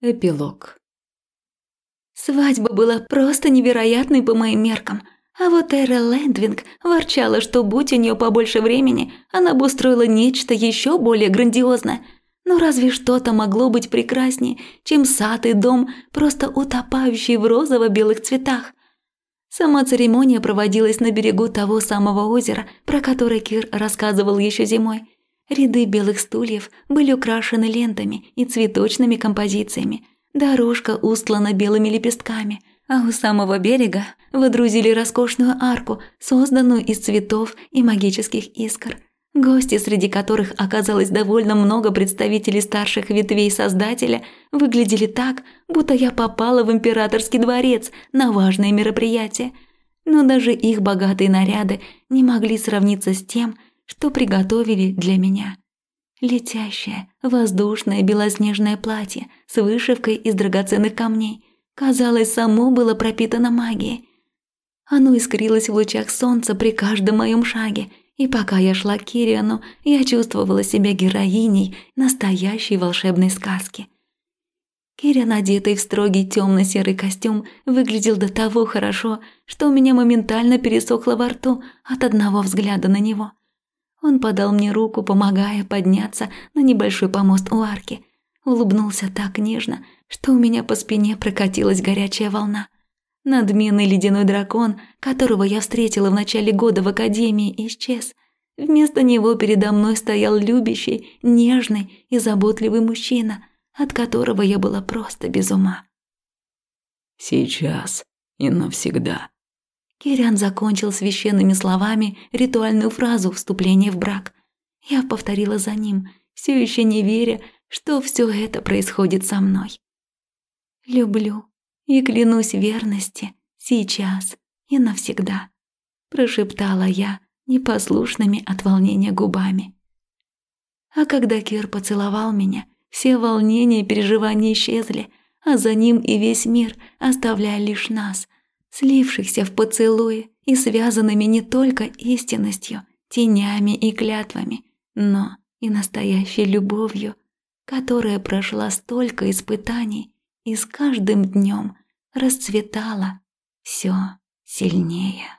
Эпилог. Свадьба была просто невероятной по моим меркам. А вот Эра Лэндвинг ворчала, что будь у нее побольше времени, она бы устроила нечто еще более грандиозное. Но разве что-то могло быть прекраснее, чем сад и дом, просто утопающий в розово-белых цветах? Сама церемония проводилась на берегу того самого озера, про которое Кир рассказывал еще зимой – Ряды белых стульев были украшены лентами и цветочными композициями. Дорожка устлана белыми лепестками, а у самого берега водрузили роскошную арку, созданную из цветов и магических искр. Гости, среди которых оказалось довольно много представителей старших ветвей Создателя, выглядели так, будто я попала в императорский дворец на важное мероприятие. Но даже их богатые наряды не могли сравниться с тем, что приготовили для меня. Летящее, воздушное белоснежное платье с вышивкой из драгоценных камней, казалось, само было пропитано магией. Оно искрилось в лучах солнца при каждом моем шаге, и пока я шла к Кириану, я чувствовала себя героиней настоящей волшебной сказки. Кириан, одетый в строгий темно-серый костюм, выглядел до того хорошо, что у меня моментально пересохло во рту от одного взгляда на него. Он подал мне руку, помогая подняться на небольшой помост у арки. Улыбнулся так нежно, что у меня по спине прокатилась горячая волна. Надменный ледяной дракон, которого я встретила в начале года в академии, исчез. Вместо него передо мной стоял любящий, нежный и заботливый мужчина, от которого я была просто без ума. «Сейчас и навсегда», Кириан закончил священными словами ритуальную фразу вступления в брак. Я повторила за ним, все еще не веря, что все это происходит со мной. «Люблю и клянусь верности сейчас и навсегда», прошептала я непослушными от волнения губами. А когда Кир поцеловал меня, все волнения и переживания исчезли, а за ним и весь мир, оставляя лишь нас – слившихся в поцелуе и связанными не только истинностью, тенями и клятвами, но и настоящей любовью, которая прошла столько испытаний и с каждым днем расцветала все сильнее.